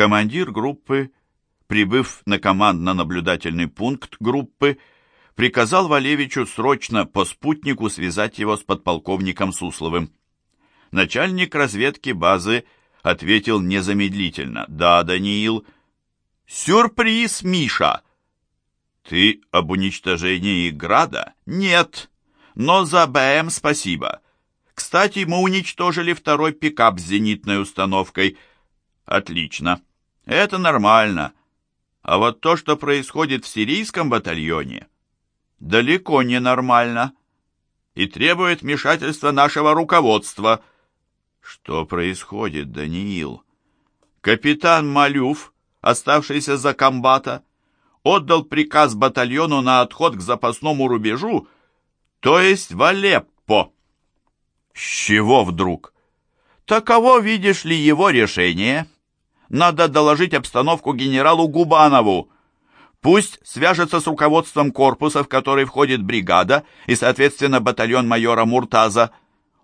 Командир группы, прибыв на командно-наблюдательный пункт группы, приказал Валевичу срочно по спутнику связать его с подполковником Сусловым. Начальник разведки базы ответил незамедлительно. «Да, Даниил». «Сюрприз, Миша!» «Ты об уничтожении Града?» «Нет, но за БМ спасибо. Кстати, мы уничтожили второй пикап с зенитной установкой». «Отлично. Это нормально. А вот то, что происходит в сирийском батальоне, далеко не нормально и требует вмешательства нашего руководства». Что происходит, Даниил? Капитан Малюв, оставшийся за комбата, отдал приказ батальону на отход к запасному рубежу, то есть в Алеппо. С чего вдруг? Таково, видишь ли, его решение. Надо доложить обстановку генералу Губанову. Пусть свяжется с руководством корпуса, в который входит бригада и, соответственно, батальон майора Муртаза.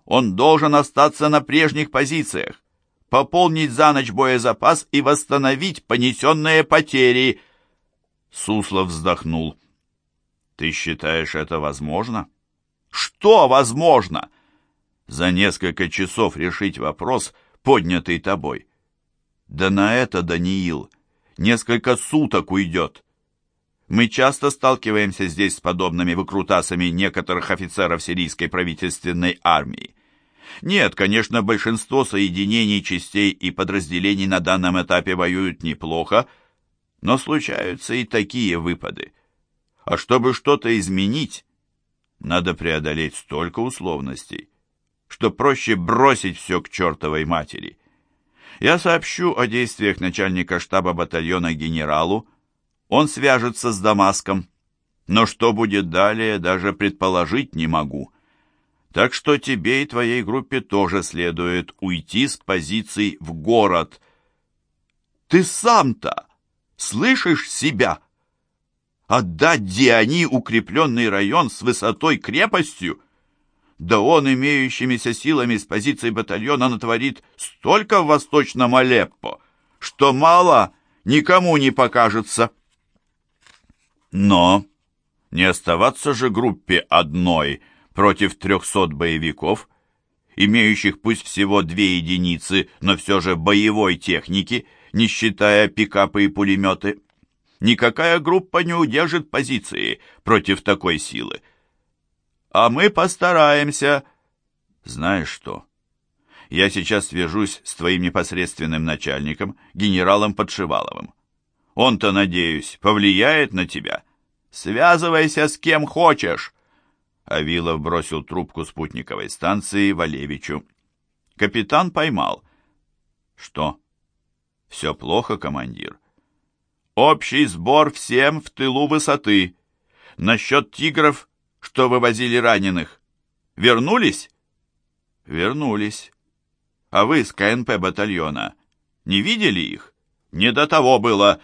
Он должен остаться на прежних позициях, пополнить за ночь боезапас и восстановить понесенные потери. Суслов вздохнул. Ты считаешь это возможно? Что возможно? За несколько часов решить вопрос, поднятый тобой. Да на это, Даниил, несколько суток уйдет. Мы часто сталкиваемся здесь с подобными выкрутасами некоторых офицеров сирийской правительственной армии. Нет, конечно, большинство соединений, частей и подразделений на данном этапе воюют неплохо, но случаются и такие выпады. А чтобы что-то изменить, надо преодолеть столько условностей, что проще бросить все к чертовой матери. Я сообщу о действиях начальника штаба батальона генералу, он свяжется с Дамаском, но что будет далее, даже предположить не могу. Так что тебе и твоей группе тоже следует уйти с позиций в город. Ты сам-то слышишь себя? Отдать Диани укрепленный район с высотой крепостью? Да он имеющимися силами с позиции батальона натворит столько в восточном Алеппо, что мало никому не покажется. Но не оставаться же группе одной — против 300 боевиков, имеющих пусть всего две единицы, но все же боевой техники, не считая пикапы и пулеметы. Никакая группа не удержит позиции против такой силы. А мы постараемся. Знаешь что? Я сейчас свяжусь с твоим непосредственным начальником, генералом Подшиваловым. Он-то, надеюсь, повлияет на тебя. Связывайся с кем хочешь. Авилов бросил трубку спутниковой станции Валевичу. Капитан поймал. «Что? Все плохо, командир?» «Общий сбор всем в тылу высоты. Насчет тигров, что вывозили раненых. Вернулись?» «Вернулись. А вы с КНП батальона не видели их? Не до того было.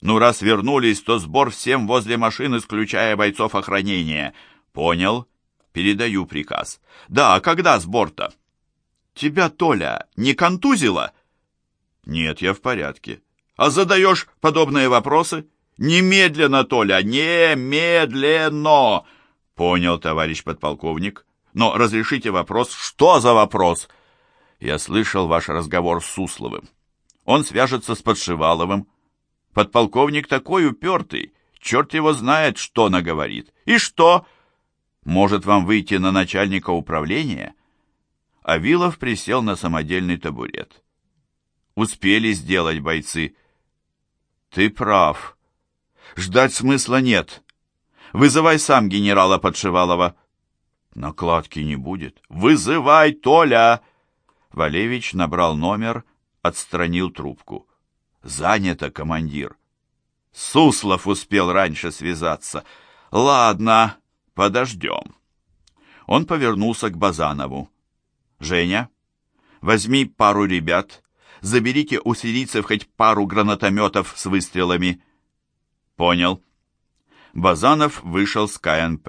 Ну, раз вернулись, то сбор всем возле машин, исключая бойцов охранения». «Понял. Передаю приказ. Да, а когда сбор-то?» «Тебя, Толя, не контузило?» «Нет, я в порядке». «А задаешь подобные вопросы?» «Немедленно, Толя, немедленно!» «Понял, товарищ подполковник. Но разрешите вопрос, что за вопрос?» «Я слышал ваш разговор с Сусловым. Он свяжется с Подшиваловым. Подполковник такой упертый, черт его знает, что наговорит. И что?» Может вам выйти на начальника управления?» Авилов присел на самодельный табурет. «Успели сделать бойцы». «Ты прав. Ждать смысла нет. Вызывай сам генерала Подшивалова». «Накладки не будет». «Вызывай, Толя!» Валевич набрал номер, отстранил трубку. «Занято, командир». Суслов успел раньше связаться. «Ладно, «Подождем». Он повернулся к Базанову. «Женя, возьми пару ребят, заберите у сирийцев хоть пару гранатометов с выстрелами». «Понял». Базанов вышел с КНП.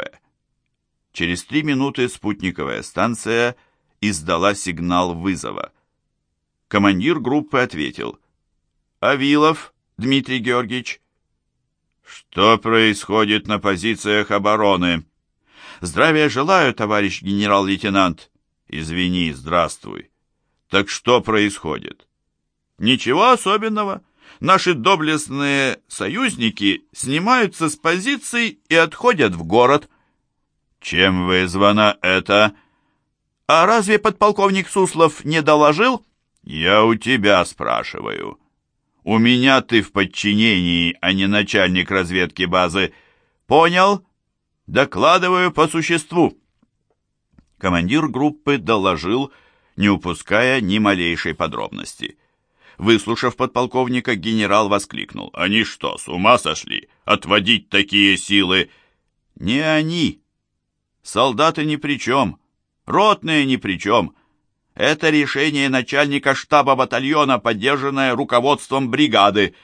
Через три минуты спутниковая станция издала сигнал вызова. Командир группы ответил. Авилов Дмитрий Георгиевич. Что происходит на позициях обороны? Здравия желаю, товарищ генерал-лейтенант. Извини, здравствуй. Так что происходит? Ничего особенного. Наши доблестные союзники снимаются с позиций и отходят в город. Чем вызвано это? А разве подполковник Суслов не доложил? Я у тебя спрашиваю. У меня ты в подчинении, а не начальник разведки базы. Понял? Докладываю по существу. Командир группы доложил, не упуская ни малейшей подробности. Выслушав подполковника, генерал воскликнул. «Они что, с ума сошли? Отводить такие силы?» «Не они. Солдаты ни при чем. Ротные ни при чем. Это решение начальника штаба батальона, поддержанное руководством бригады.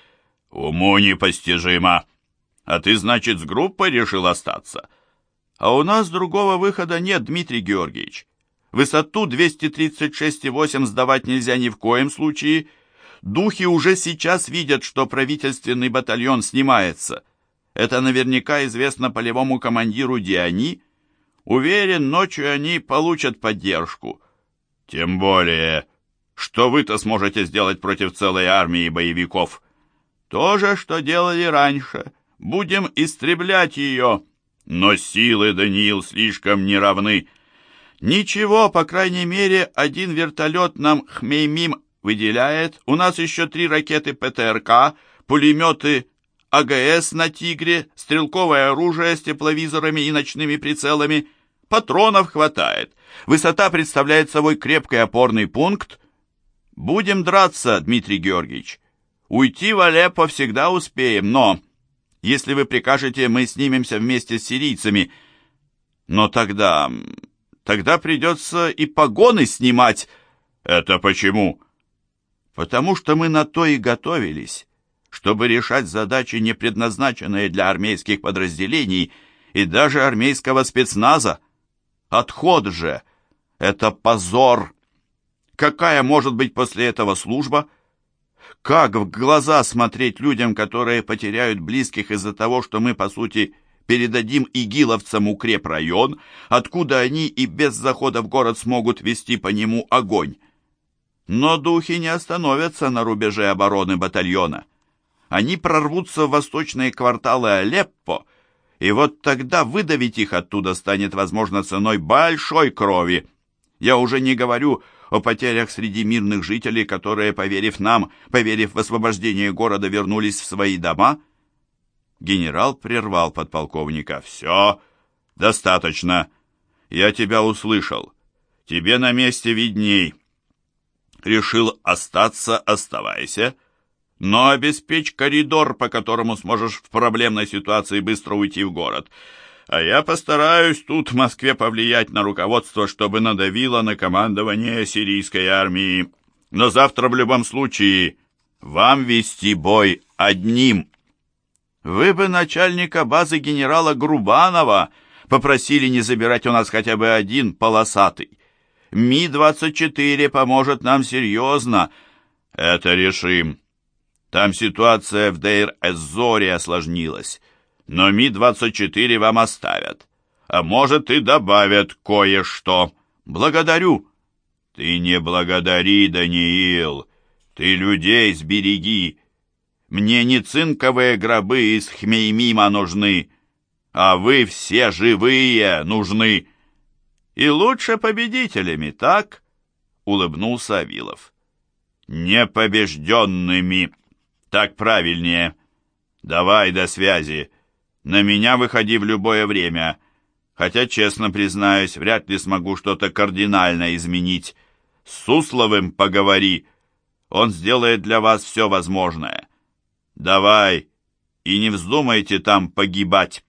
Уму непостижимо. А ты, значит, с группой решил остаться? А у нас другого выхода нет, Дмитрий Георгиевич. Высоту 236,8 сдавать нельзя ни в коем случае. Духи уже сейчас видят, что правительственный батальон снимается. Это наверняка известно полевому командиру Диани. Уверен, ночью они получат поддержку. Тем более, что вы-то сможете сделать против целой армии боевиков? То же, что делали раньше. Будем истреблять ее. Но силы, Даниил, слишком неравны. Ничего, по крайней мере, один вертолет нам Хмеймим выделяет. У нас еще три ракеты ПТРК, пулеметы АГС на «Тигре», стрелковое оружие с тепловизорами и ночными прицелами. Патронов хватает. Высота представляет собой крепкий опорный пункт. Будем драться, Дмитрий Георгиевич. Уйти в Алеппо всегда успеем, но... Если вы прикажете, мы снимемся вместе с сирийцами. Но тогда... Тогда придется и погоны снимать. Это почему? Потому что мы на то и готовились, чтобы решать задачи, не предназначенные для армейских подразделений и даже армейского спецназа. Отход же — это позор. Какая может быть после этого служба? Как в глаза смотреть людям, которые потеряют близких из-за того, что мы, по сути, передадим игиловцам укрепрайон, откуда они и без захода в город смогут вести по нему огонь? Но духи не остановятся на рубеже обороны батальона. Они прорвутся в восточные кварталы Алеппо и вот тогда выдавить их оттуда станет возможно ценой большой крови. Я уже не говорю о потерях среди мирных жителей, которые, поверив нам, поверив в освобождение города, вернулись в свои дома. Генерал прервал подполковника. «Все, достаточно. Я тебя услышал. Тебе на месте видней. Решил остаться, оставайся но обеспечь коридор, по которому сможешь в проблемной ситуации быстро уйти в город. А я постараюсь тут в Москве повлиять на руководство, чтобы надавило на командование сирийской армии. Но завтра в любом случае вам вести бой одним. Вы бы начальника базы генерала Грубанова попросили не забирать у нас хотя бы один полосатый. Ми-24 поможет нам серьезно. Это решим. Там ситуация в Дейр-Эзоре осложнилась. Но Ми-24 вам оставят. А может и добавят кое-что. Благодарю. Ты не благодари, Даниил. Ты людей сбереги. Мне не цинковые гробы из Хмеймима нужны, а вы все живые нужны. И лучше победителями, так? Улыбнулся Авилов. Непобежденными. Так правильнее. Давай до связи. На меня выходи в любое время. Хотя, честно признаюсь, вряд ли смогу что-то кардинально изменить. С Сусловым поговори. Он сделает для вас все возможное. Давай. И не вздумайте там погибать.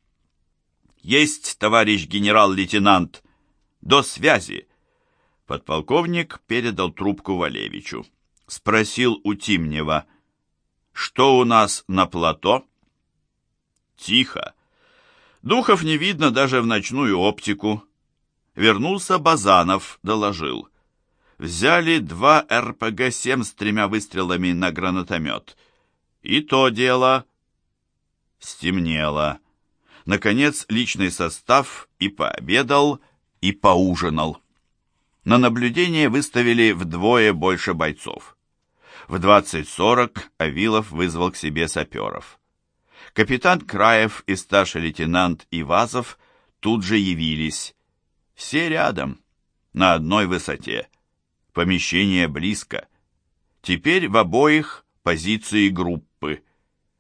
Есть, товарищ генерал-лейтенант. До связи. Подполковник передал трубку Валевичу. Спросил у Тимнева. Что у нас на плато? Тихо. Духов не видно даже в ночную оптику. Вернулся Базанов, доложил. Взяли два РПГ-7 с тремя выстрелами на гранатомет. И то дело. Стемнело. Наконец личный состав и пообедал, и поужинал. На наблюдение выставили вдвое больше бойцов. В 20.40 Авилов вызвал к себе саперов. Капитан Краев и старший лейтенант Ивазов тут же явились. Все рядом, на одной высоте. Помещение близко. Теперь в обоих позиции группы.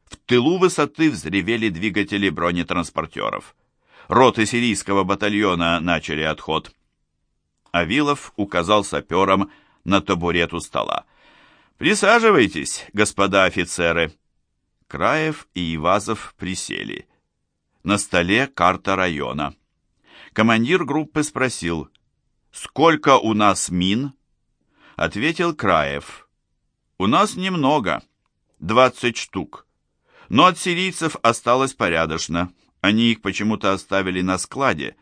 В тылу высоты взревели двигатели бронетранспортеров. Роты сирийского батальона начали отход. Авилов указал саперам на табурет у стола. «Присаживайтесь, господа офицеры». Краев и Ивазов присели. На столе карта района. Командир группы спросил, «Сколько у нас мин?» Ответил Краев, «У нас немного, двадцать штук. Но от сирийцев осталось порядочно. Они их почему-то оставили на складе,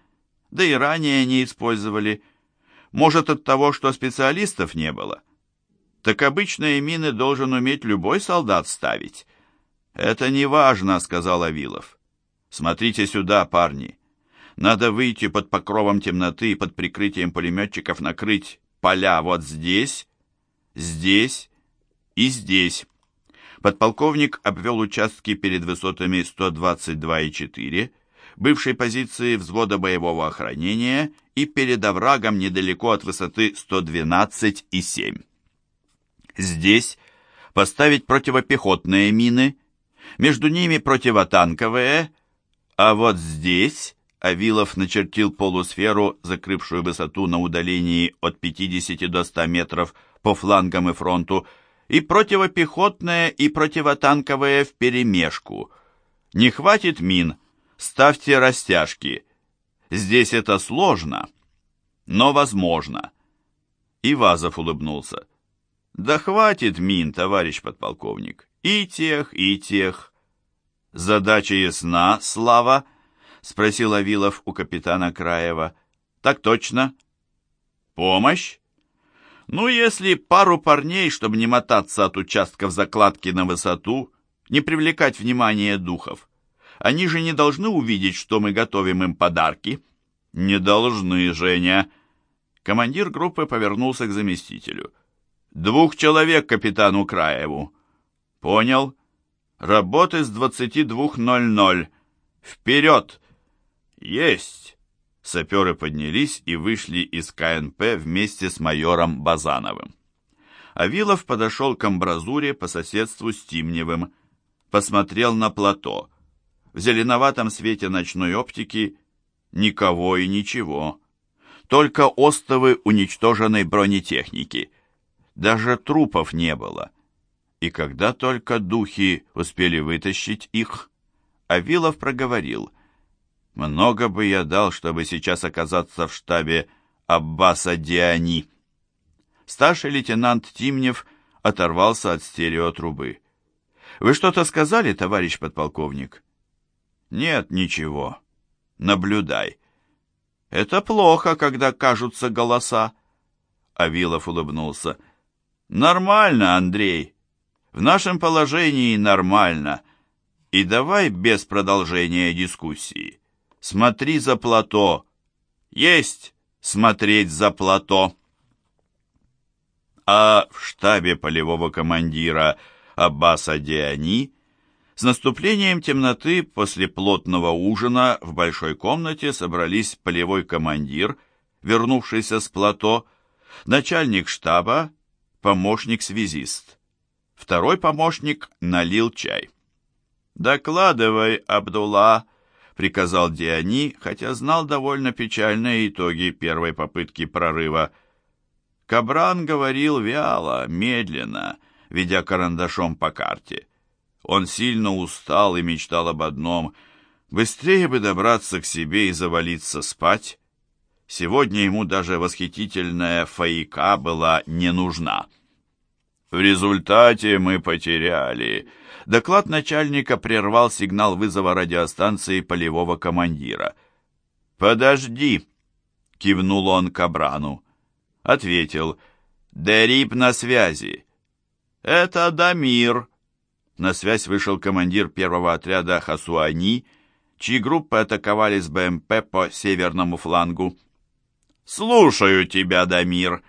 да и ранее не использовали. Может, от того, что специалистов не было?» Так обычные мины должен уметь любой солдат ставить. «Это не важно», — сказал Авилов. «Смотрите сюда, парни. Надо выйти под покровом темноты и под прикрытием пулеметчиков накрыть поля вот здесь, здесь и здесь». Подполковник обвел участки перед высотами 122,4, бывшей позиции взвода боевого охранения и перед оврагом недалеко от высоты 112,7. Здесь поставить противопехотные мины, между ними противотанковые, а вот здесь Авилов начертил полусферу, закрывшую высоту на удалении от 50 до 100 метров по флангам и фронту, и противопехотные, и противотанковые вперемешку. Не хватит мин, ставьте растяжки. Здесь это сложно, но возможно. И Вазов улыбнулся. Да хватит мин, товарищ подполковник. И тех, и тех. Задача ясна, Слава? Спросил Авилов у капитана Краева. Так точно. Помощь? Ну, если пару парней, чтобы не мотаться от участков закладки на высоту, не привлекать внимание духов. Они же не должны увидеть, что мы готовим им подарки. Не должны, Женя. Командир группы повернулся к заместителю. Двух человек капитану Краеву. Понял. Работы с 22.00. Вперед! Есть! Саперы поднялись и вышли из КНП вместе с майором Базановым. Авилов подошел к амбразуре по соседству с Тимневым, посмотрел на плато. В зеленоватом свете ночной оптики никого и ничего. Только остовы уничтоженной бронетехники — даже трупов не было. И когда только духи успели вытащить их, Авилов проговорил, «Много бы я дал, чтобы сейчас оказаться в штабе Аббаса Диани». Старший лейтенант Тимнев оторвался от стереотрубы. «Вы что-то сказали, товарищ подполковник?» «Нет, ничего. Наблюдай». «Это плохо, когда кажутся голоса». Авилов улыбнулся. Нормально, Андрей. В нашем положении нормально. И давай без продолжения дискуссии. Смотри за плато. Есть смотреть за плато. А в штабе полевого командира Аббаса Диани с наступлением темноты после плотного ужина в большой комнате собрались полевой командир, вернувшийся с плато, начальник штаба помощник-связист. Второй помощник налил чай. «Докладывай, Абдулла», — приказал Диани, хотя знал довольно печальные итоги первой попытки прорыва. Кабран говорил вяло, медленно, ведя карандашом по карте. Он сильно устал и мечтал об одном — быстрее бы добраться к себе и завалиться спать. Сегодня ему даже восхитительная фаика была не нужна. В результате мы потеряли. Доклад начальника прервал сигнал вызова радиостанции полевого командира. «Подожди!» — кивнул он Кабрану. Ответил. «Дерип на связи». «Это Дамир». На связь вышел командир первого отряда Хасуани, чьи группы атаковали с БМП по северному флангу. «Слушаю тебя, Дамир.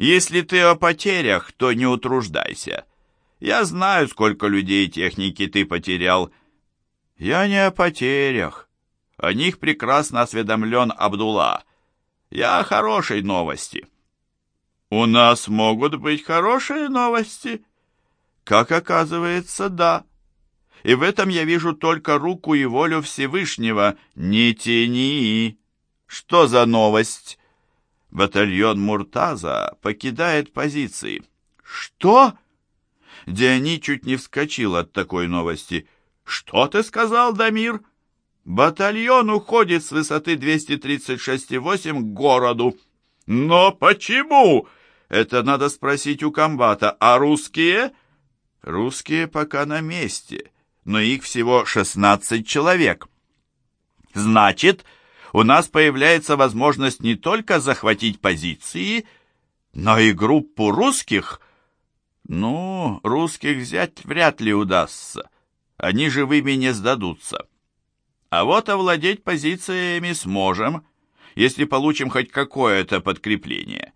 Если ты о потерях, то не утруждайся. Я знаю, сколько людей и техники ты потерял. Я не о потерях. О них прекрасно осведомлен Абдулла. Я о хорошей новости». «У нас могут быть хорошие новости?» «Как оказывается, да. И в этом я вижу только руку и волю Всевышнего. Не тяни!» «Что за новость?» «Батальон Муртаза покидает позиции». «Что?» Диани чуть не вскочил от такой новости. «Что ты сказал, Дамир?» «Батальон уходит с высоты 236,8 к городу». «Но почему?» Это надо спросить у комбата. А русские? Русские пока на месте, но их всего 16 человек. Значит, у нас появляется возможность не только захватить позиции, но и группу русских. Ну, русских взять вряд ли удастся. Они живыми не сдадутся. А вот овладеть позициями сможем, если получим хоть какое-то подкрепление.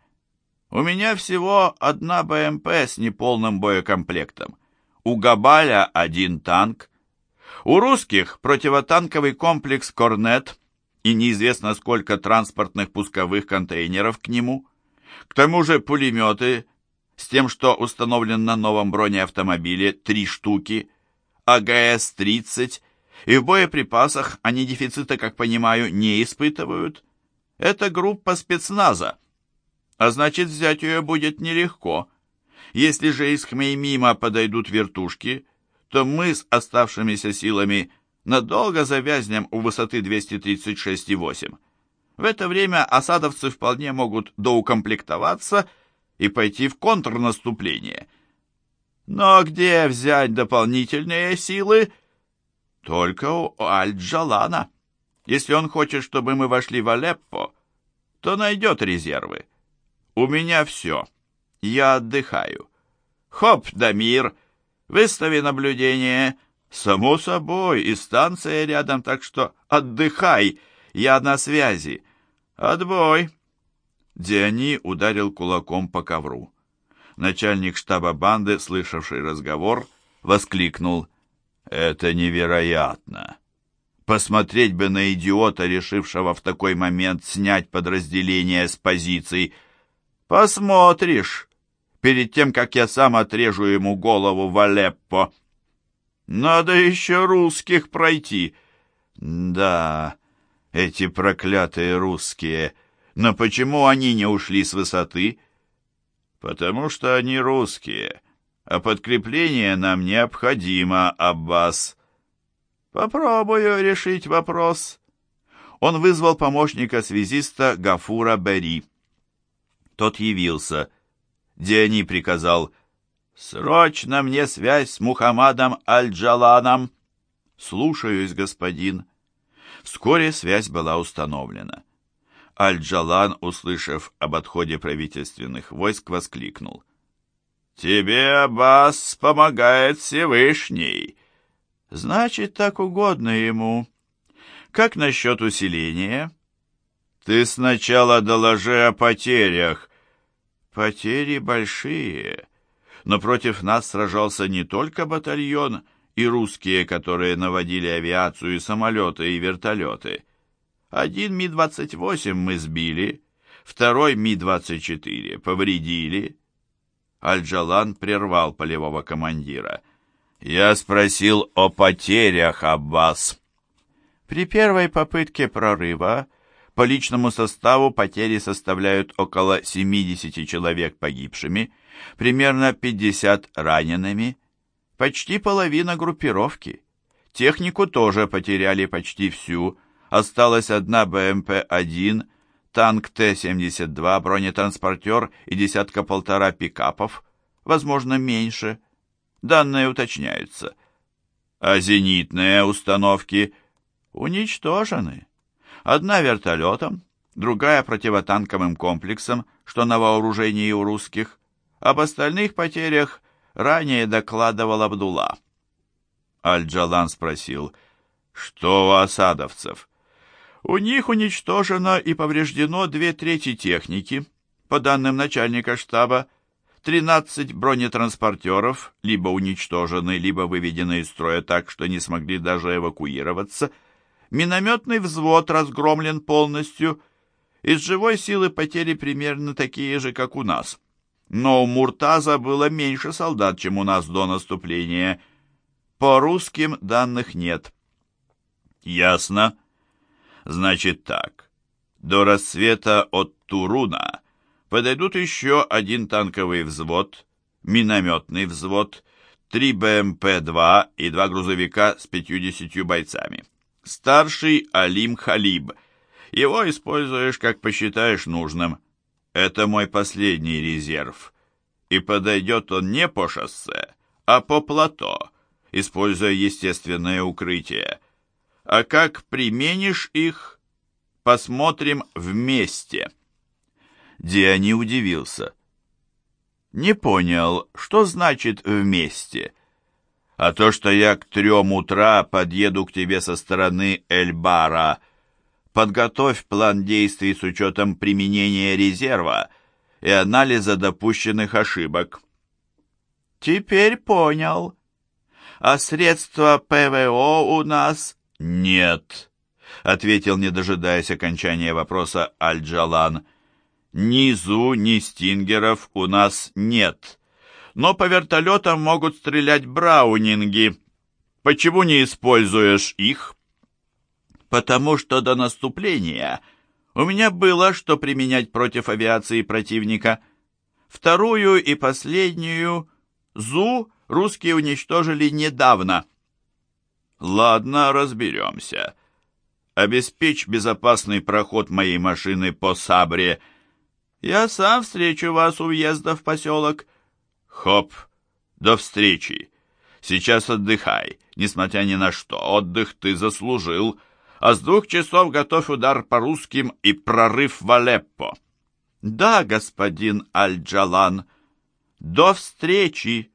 У меня всего одна БМП с неполным боекомплектом. У Габаля один танк. У русских противотанковый комплекс «Корнет» и неизвестно сколько транспортных пусковых контейнеров к нему. К тому же пулеметы с тем, что установлен на новом бронеавтомобиле, три штуки, АГС-30, и в боеприпасах они дефицита, как понимаю, не испытывают. Это группа спецназа а значит, взять ее будет нелегко. Если же из Хмеймима подойдут вертушки, то мы с оставшимися силами надолго завязнем у высоты 236,8. В это время осадовцы вполне могут доукомплектоваться и пойти в контрнаступление. Но где взять дополнительные силы? Только у Аль-Джалана. Если он хочет, чтобы мы вошли в Алеппо, то найдет резервы. У меня все. Я отдыхаю. Хоп, Дамир, выстави наблюдение. Само собой, и станция рядом, так что отдыхай, я на связи. Отбой. Диани ударил кулаком по ковру. Начальник штаба банды, слышавший разговор, воскликнул. «Это невероятно! Посмотреть бы на идиота, решившего в такой момент снять подразделение с позиций!» Посмотришь, перед тем, как я сам отрежу ему голову в Алеппо. Надо еще русских пройти. Да, эти проклятые русские. Но почему они не ушли с высоты? Потому что они русские, а подкрепление нам необходимо, Аббас. Попробую решить вопрос. Он вызвал помощника-связиста Гафура Бери. Тот явился. Диани приказал «Срочно мне связь с Мухаммадом Аль-Джаланом!» «Слушаюсь, господин». Вскоре связь была установлена. Аль-Джалан, услышав об отходе правительственных войск, воскликнул. «Тебе, Аббас, помогает Всевышний!» «Значит, так угодно ему. Как насчет усиления?» Ты сначала доложи о потерях. Потери большие. Но против нас сражался не только батальон и русские, которые наводили авиацию и самолеты и вертолеты. Один Ми-28 мы сбили, второй Ми-24 повредили. Аль-Джалан прервал полевого командира. «Я спросил о потерях, Аббас». При первой попытке прорыва по личному составу потери составляют около 70 человек погибшими, примерно 50 ранеными, почти половина группировки. Технику тоже потеряли почти всю, осталась одна БМП-1, танк Т-72, бронетранспортер и десятка-полтора пикапов, возможно, меньше. Данные уточняются. А зенитные установки уничтожены. Одна вертолетом, другая противотанковым комплексом, что на вооружении у русских. Об остальных потерях ранее докладывал Абдулла. Аль-Джалан спросил, что у осадовцев? У них уничтожено и повреждено две трети техники, по данным начальника штаба, 13 бронетранспортеров либо уничтожены, либо выведены из строя так, что не смогли даже эвакуироваться. Минометный взвод разгромлен полностью. Из живой силы потери примерно такие же, как у нас. Но у Муртаза было меньше солдат, чем у нас до наступления. По русским данных нет. Ясно. Значит так. До рассвета от Туруна подойдут еще один танковый взвод, минометный взвод, три БМП-2 и два грузовика с 50 бойцами. Старший Алим Халиб. Его используешь, как посчитаешь нужным. Это мой последний резерв. И подойдет он не по шоссе, а по плато, используя естественное укрытие. А как применишь их, посмотрим вместе. Диани удивился. Не понял, что значит «вместе»? А то, что я к трем утра подъеду к тебе со стороны Эльбара — Подготовь план действий с учетом применения резерва и анализа допущенных ошибок. Теперь понял. А средства ПВО у нас нет, ответил, не дожидаясь окончания вопроса Аль-Джалан. Ни ЗУ, ни стингеров у нас нет. Но по вертолетам могут стрелять браунинги. Почему не используешь их? Потому что до наступления у меня было что применять против авиации противника. Вторую и последнюю ЗУ русские уничтожили недавно. Ладно, разберемся. Обеспечь безопасный проход моей машины по Сабре. Я сам встречу вас у въезда в поселок. Хоп, до встречи. Сейчас отдыхай, несмотря ни на что. Отдых ты заслужил а с двух часов готовь удар по русским и прорыв в Алеппо. Да, господин Аль-Джалан, до встречи.